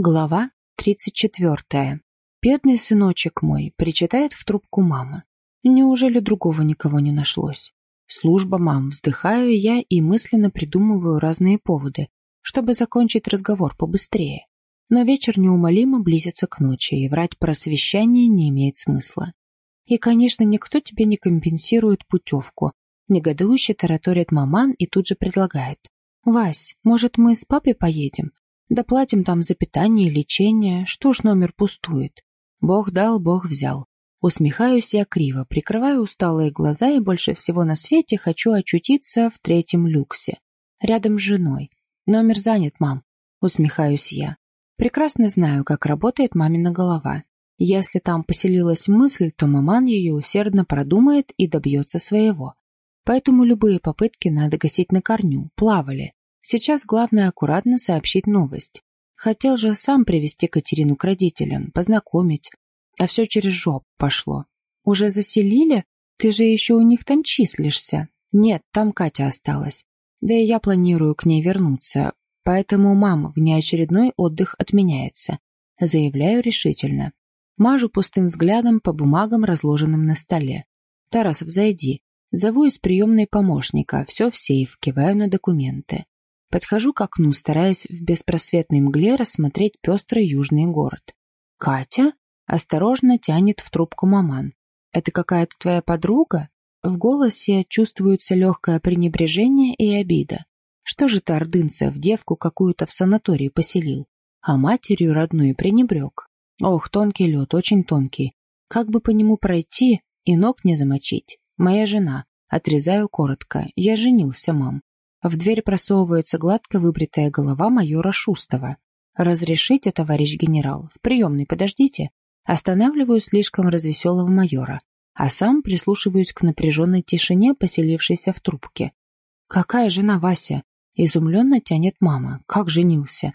Глава 34. Бедный сыночек мой причитает в трубку мама. Неужели другого никого не нашлось? Служба мам, вздыхаю я и мысленно придумываю разные поводы, чтобы закончить разговор побыстрее. Но вечер неумолимо близится к ночи, и врать про совещание не имеет смысла. И, конечно, никто тебе не компенсирует путевку. Негодующе тараторит маман и тут же предлагает. «Вась, может, мы с папой поедем? Доплатим там за питание и лечение, что ж номер пустует. Бог дал, Бог взял. Усмехаюсь я криво, прикрываю усталые глаза и больше всего на свете хочу очутиться в третьем люксе. Рядом с женой. Номер занят, мам. Усмехаюсь я. Прекрасно знаю, как работает мамина голова. Если там поселилась мысль, то маман ее усердно продумает и добьется своего. Поэтому любые попытки надо гасить на корню, плавали. Сейчас главное аккуратно сообщить новость. Хотел же сам привести Катерину к родителям, познакомить. А все через жоп пошло. Уже заселили? Ты же еще у них там числишься. Нет, там Катя осталась. Да и я планирую к ней вернуться. Поэтому, мама, внеочередной отдых отменяется. Заявляю решительно. Мажу пустым взглядом по бумагам, разложенным на столе. «Тарасов, зайди». Зову из приемной помощника, все в сейф, киваю на документы. Подхожу к окну, стараясь в беспросветной мгле рассмотреть пестрый южный город. «Катя?» — осторожно тянет в трубку маман. «Это какая-то твоя подруга?» В голосе чувствуется легкое пренебрежение и обида. Что же ты, Ордынцев, девку какую-то в санатории поселил, а матерью родную пренебрег? Ох, тонкий лед, очень тонкий. Как бы по нему пройти и ног не замочить? Моя жена. Отрезаю коротко. Я женился, мам. В дверь просовывается гладко выбритая голова майора Шустова. «Разрешите, товарищ генерал? В приемной подождите». Останавливаю слишком развеселого майора, а сам прислушиваюсь к напряженной тишине, поселившейся в трубке. «Какая жена Вася?» Изумленно тянет мама. «Как женился?»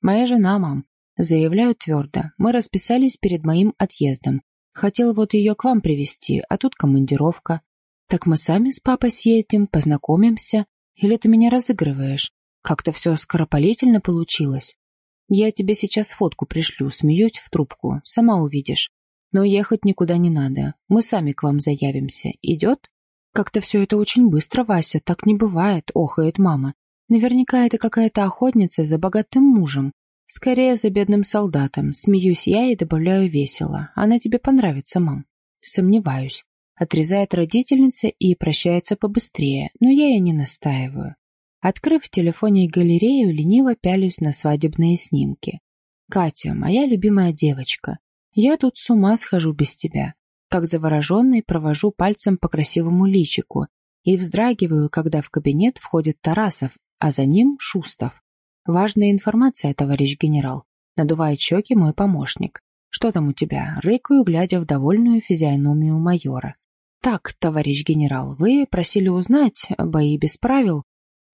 «Моя жена, мам». Заявляю твердо. Мы расписались перед моим отъездом. Хотел вот ее к вам привести, а тут командировка. Так мы сами с папой съездим, познакомимся. Или ты меня разыгрываешь? Как-то все скоропалительно получилось. Я тебе сейчас фотку пришлю, смеюсь в трубку, сама увидишь. Но ехать никуда не надо, мы сами к вам заявимся. Идет? Как-то все это очень быстро, Вася, так не бывает, охает мама. Наверняка это какая-то охотница за богатым мужем. Скорее, за бедным солдатом. Смеюсь я и добавляю весело. Она тебе понравится, мам. Сомневаюсь. Отрезает родительница и прощается побыстрее, но я и не настаиваю. Открыв в телефоне галерею, лениво пялюсь на свадебные снимки. «Катя, моя любимая девочка, я тут с ума схожу без тебя». Как завороженный провожу пальцем по красивому личику и вздрагиваю, когда в кабинет входит Тарасов, а за ним Шустов. «Важная информация, товарищ генерал», — надувает щеки мой помощник. «Что там у тебя?» — рыкаю, глядя в довольную физиономию майора. «Так, товарищ генерал, вы просили узнать бои без правил.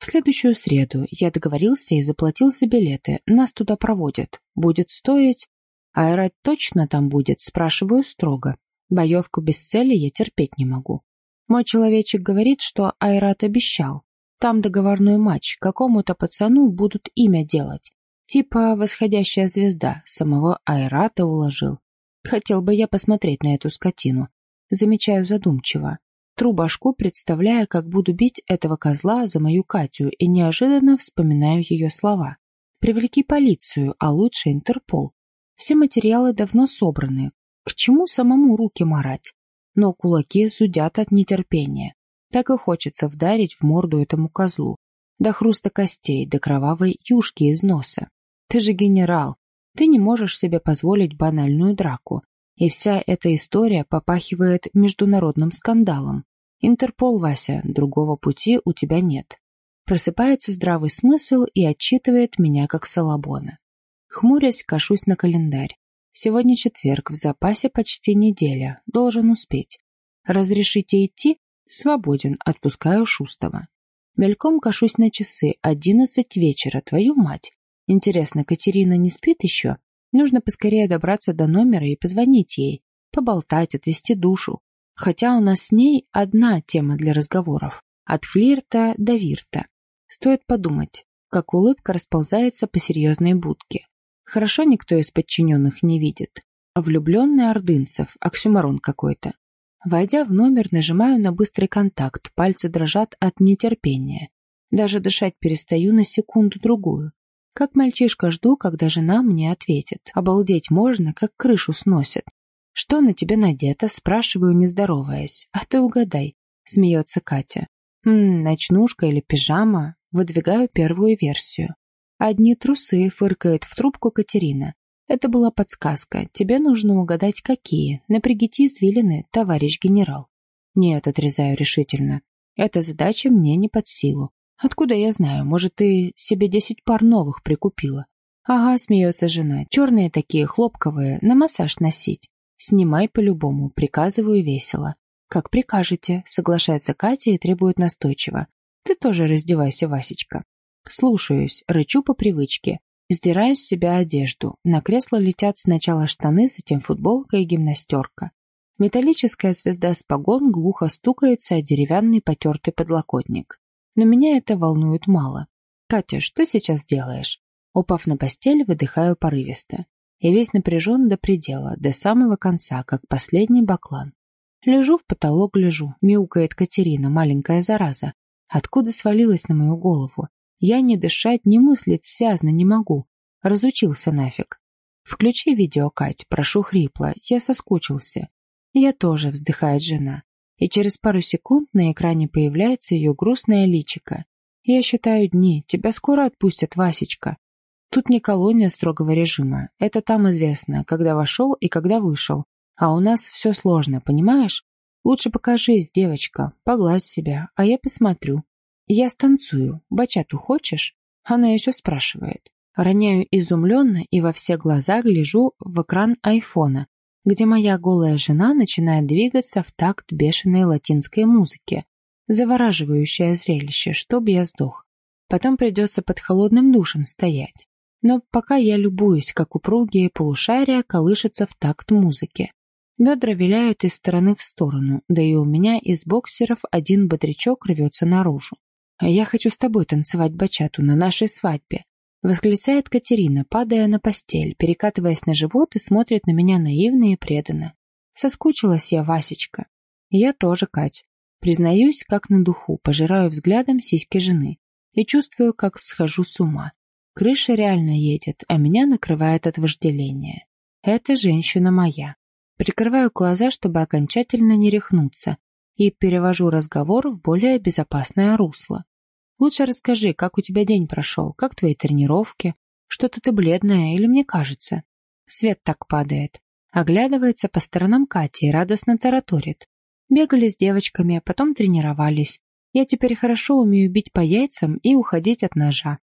В следующую среду я договорился и заплатил за билеты. Нас туда проводят. Будет стоить...» «Аэрать точно там будет?» — спрашиваю строго. Боевку без цели я терпеть не могу. Мой человечек говорит, что Айрат обещал. Там договорной матч, какому-то пацану будут имя делать. Типа восходящая звезда, самого Айрата уложил. Хотел бы я посмотреть на эту скотину. Замечаю задумчиво. Тру башку, представляя, как буду бить этого козла за мою Катю, и неожиданно вспоминаю ее слова. «Привлеки полицию, а лучше Интерпол. Все материалы давно собраны. К чему самому руки марать? Но кулаки зудят от нетерпения. Так и хочется вдарить в морду этому козлу. До хруста костей, до кровавой юшки из носа. Ты же генерал. Ты не можешь себе позволить банальную драку. И вся эта история попахивает международным скандалом. Интерпол, Вася, другого пути у тебя нет. Просыпается здравый смысл и отчитывает меня как Салабона. Хмурясь, кашусь на календарь. Сегодня четверг, в запасе почти неделя. Должен успеть. Разрешите идти? Свободен, отпускаю Шустова. Мельком кашусь на часы. Одиннадцать вечера, твою мать. Интересно, Катерина не спит еще? Нужно поскорее добраться до номера и позвонить ей, поболтать, отвести душу. Хотя у нас с ней одна тема для разговоров. От флирта до вирта. Стоит подумать, как улыбка расползается по серьезной будке. Хорошо никто из подчиненных не видит. Влюбленный ордынцев, оксюмарон какой-то. Войдя в номер, нажимаю на быстрый контакт, пальцы дрожат от нетерпения. Даже дышать перестаю на секунду-другую. Как мальчишка жду, когда жена мне ответит. Обалдеть можно, как крышу сносит. «Что на тебе надето?» – спрашиваю, не здороваясь. «А ты угадай», – смеется Катя. «Ммм, ночнушка или пижама?» Выдвигаю первую версию. «Одни трусы», – фыркает в трубку Катерина. Это была подсказка. Тебе нужно угадать, какие. Напрягите извилины, товарищ генерал. Нет, отрезаю решительно. Эта задача мне не под силу. Откуда я знаю? Может, ты себе десять пар новых прикупила? Ага, смеется жена. Черные такие, хлопковые, на массаж носить. Снимай по-любому, приказываю весело. Как прикажете, соглашается Катя и требует настойчиво. Ты тоже раздевайся, Васечка. Слушаюсь, рычу по привычке. Сдираю с себя одежду. На кресло летят сначала штаны, затем футболка и гимнастерка. Металлическая звезда с погон глухо стукается о деревянный потертый подлокотник. Но меня это волнует мало. «Катя, что сейчас делаешь?» Упав на постель, выдыхаю порывисто. И весь напряжен до предела, до самого конца, как последний баклан. Лежу в потолок, лежу, мяукает Катерина, маленькая зараза. Откуда свалилась на мою голову? Я не дышать, не мыслить связно не могу. Разучился нафиг. Включи видео, Кать, прошу хрипло. Я соскучился. Я тоже, вздыхает жена. И через пару секунд на экране появляется ее грустное личико. Я считаю дни. Тебя скоро отпустят, Васечка. Тут не колония строгого режима. Это там известно, когда вошел и когда вышел. А у нас все сложно, понимаешь? Лучше покажись, девочка, погладь себя, а я посмотрю. Я станцую. Бачату хочешь? Она еще спрашивает. Роняю изумленно и во все глаза гляжу в экран айфона, где моя голая жена начинает двигаться в такт бешеной латинской музыки. Завораживающее зрелище, чтоб я сдох. Потом придется под холодным душем стоять. Но пока я любуюсь, как упругие полушария колышутся в такт музыки. Бедра виляют из стороны в сторону, да и у меня из боксеров один бодрячок рвется наружу. А «Я хочу с тобой танцевать бачату на нашей свадьбе», восклицает Катерина, падая на постель, перекатываясь на живот и смотрит на меня наивно и преданно. Соскучилась я, Васечка. я тоже, Кать. Признаюсь, как на духу, пожираю взглядом сиськи жены и чувствую, как схожу с ума. Крыша реально едет, а меня накрывает от вожделения. Это женщина моя. Прикрываю глаза, чтобы окончательно не рехнуться, и перевожу разговор в более безопасное русло. Лучше расскажи, как у тебя день прошел, как твои тренировки. Что-то ты бледная или мне кажется? Свет так падает. Оглядывается по сторонам Катя и радостно тараторит. Бегали с девочками, потом тренировались. Я теперь хорошо умею бить по яйцам и уходить от ножа.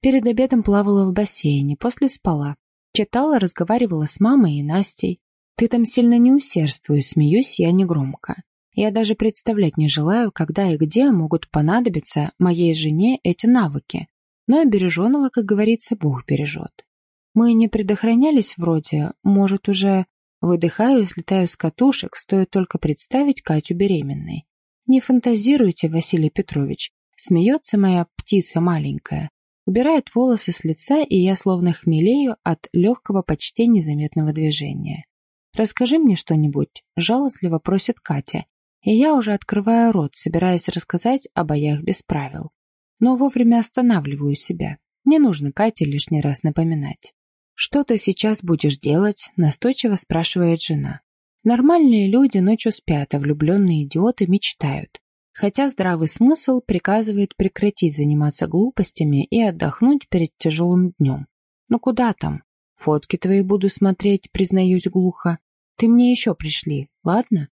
Перед обедом плавала в бассейне, после спала. Читала, разговаривала с мамой и Настей. Ты там сильно не усердствуй, смеюсь я негромко. Я даже представлять не желаю, когда и где могут понадобиться моей жене эти навыки. Но обереженного, как говорится, Бог бережет. Мы не предохранялись вроде, может, уже... Выдыхаю и слетаю с катушек, стоит только представить Катю беременной. Не фантазируйте, Василий Петрович. Смеется моя птица маленькая. Убирает волосы с лица, и я словно хмелею от легкого, почти незаметного движения. «Расскажи мне что-нибудь», — жалостливо просит Катя, и я уже открываю рот, собираясь рассказать о боях без правил. Но вовремя останавливаю себя. Не нужно Кате лишний раз напоминать. «Что ты сейчас будешь делать?» – настойчиво спрашивает жена. Нормальные люди ночью спят, а влюбленные идиоты мечтают. Хотя здравый смысл приказывает прекратить заниматься глупостями и отдохнуть перед тяжелым днем. Ну куда там? Фотки твои буду смотреть, признаюсь глухо. Ты мне еще пришли, ладно?